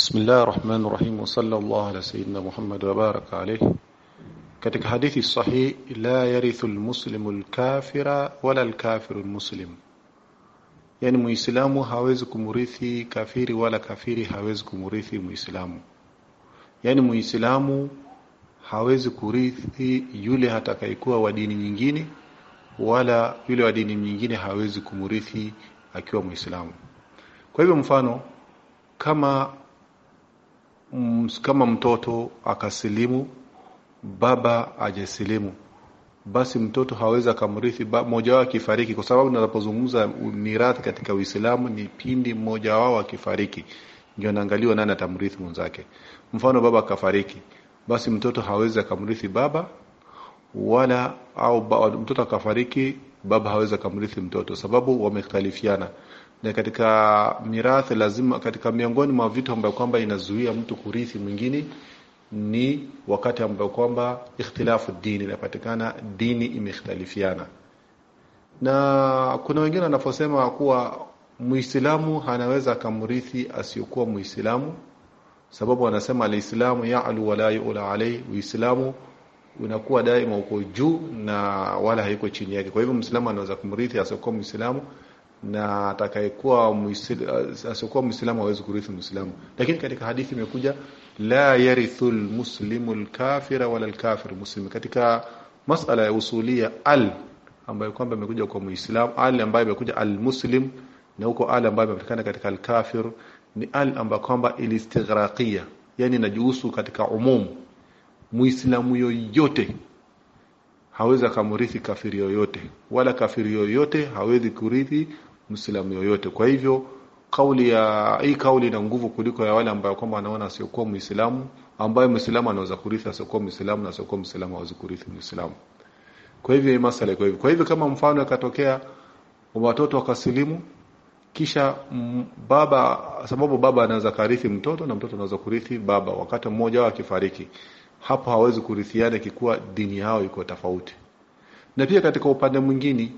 Bismillahir Rahmanir Rahim wa sallallahu ala sayyidina Muhammad wa baraka alayhi. Katika hadithi sahih la yarithu almuslimu alkafira wala alkafiru almuslim. Yani muislamu hawezi kumurithi kafiri wala kafiri hawezi kumurithi muislamu. Yani muislamu hawezi kurithi yule atakayekuwa wa dini nyingine wala yule wa dini nyingine hawezi kumurithi akiwa muislamu. Kwa hivyo mfano kama kama mtoto akasilimu baba ajasilimu basi mtoto hawezi akamrithi mmoja wao akifariki kwa sababu ninapozungumza mirathi katika Uislamu ni pindi mmoja wao akifariki ndio naangaliwa nani atamrithi mwenzake. Mfano baba akafariki basi mtoto hawezi akamrithi baba wala au ba, mtoto akafariki baba hawezi akamrithi mtoto sababu wamekhtalifiana. Na katika mirathi lazima katika miongoni mwa vitu ambavyo kwamba inazuia mtu kurithi mwingine ni wakati ambao kwamba ikhtilafu dini inapatikana dini imekhtalifiana. Na kuna wengine wanaposema kuwa muislamu anaweza akamrithi asiyokuwa muislamu sababu wanasema alislamu ya'lu wala yu'la alayhi uislamu unakuwa daima uko juu na wala haiko chini yake. Kwa hivyo muislamu anaweza kumrithi asiyokuwa muislamu na atakayekuwa asiyokuwa muislamu hawezi kurithi muislamu. Lakini katika hadithi imekuja la yarithul muslimu alkafira wala alkafir muslim katika masala ya usulia al ambayo kwamba imekuja kwa muislamu al ambayo imekuja almuslim na huko al ambayo imepatikana katika alkafir ni al ambayo kwamba ilistighraqia yani inajuhusu katika umum muislamu yoyote hawezi akamrithi kafiri yoyote wala kafiri yoyote hawezi kurithi muislamu yoyote. Kwa hivyo kauli ya hii kauli ina nguvu kuliko ya wale ambao kwamba wanaona asiokuwa muislamu ambaye muislamu anaweza kurithi asiokuwa muislamu na asiokuwa muislamu hawezi kurithi muislamu. Kwa hivyo hii masala kwa hivyo. Kwa hivyo kama mfano ikatokea watoto wakasilimu kisha baba sababu baba anaweza kurithi mtoto na mtoto anaweza kurithi baba wakati mmoja wao akifariki hapo hawezi kurithiana ikikuwa dini yao iko tofauti. Na pia katika upande mwingine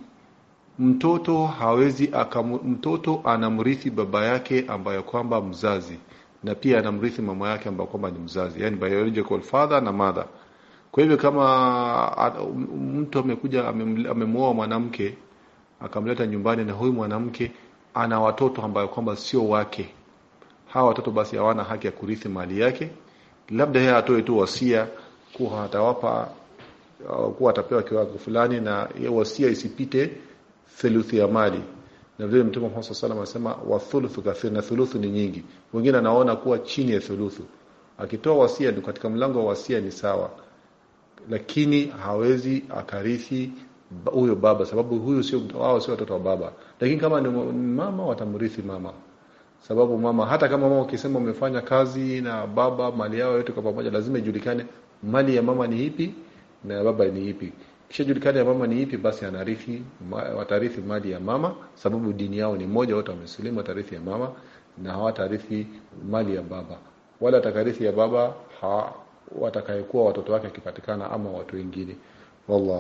mtoto hawezi akamu, mtoto anamrithi baba yake ambayo kwamba mzazi na pia anamrithi mama yake ambayo kwamba ni mzazi yani biological father na mother. Kwa hivyo kama mtu amekuja amemwoa mwanamke akamleta nyumbani na huyu mwanamke ana watoto ambayo kwamba sio wake. Hawa watoto basi hawana haki ya kurithi mali yake labda yeye atoe tu wasia kuwa atawapa kuwa atapewa kiwango fulani na wasia isipite theluthi ya mali. Na vile mtume Muhammad sallallahu alaihi wasallam anasema wa thuluthu kathir na thuluthu ni nyingi. Wengine anaona kuwa chini ya thuluthu akitoa wasia ni katika mlango wa wasia ni sawa. Lakini hawezi akarithi huyo baba sababu huyo sio wao sio watoto wa baba. Lakini kama ni mama watamrithi mama sababu mama hata kama mama ukisema umefanya kazi na baba mali yao yote kwa pamoja lazima ijulikane mali ya mama ni ipi na ya baba ni ipi. Kisha julikane ya mama ni ipi basi anarithi watarithi mali ya mama sababu dini yao ni moja wote wamesilimu watarithi ya mama na hawatarithi mali ya baba. Wala atakarithi ya baba ha, watakayekuwa watoto wake akipatikana ama watu wengine. Wallah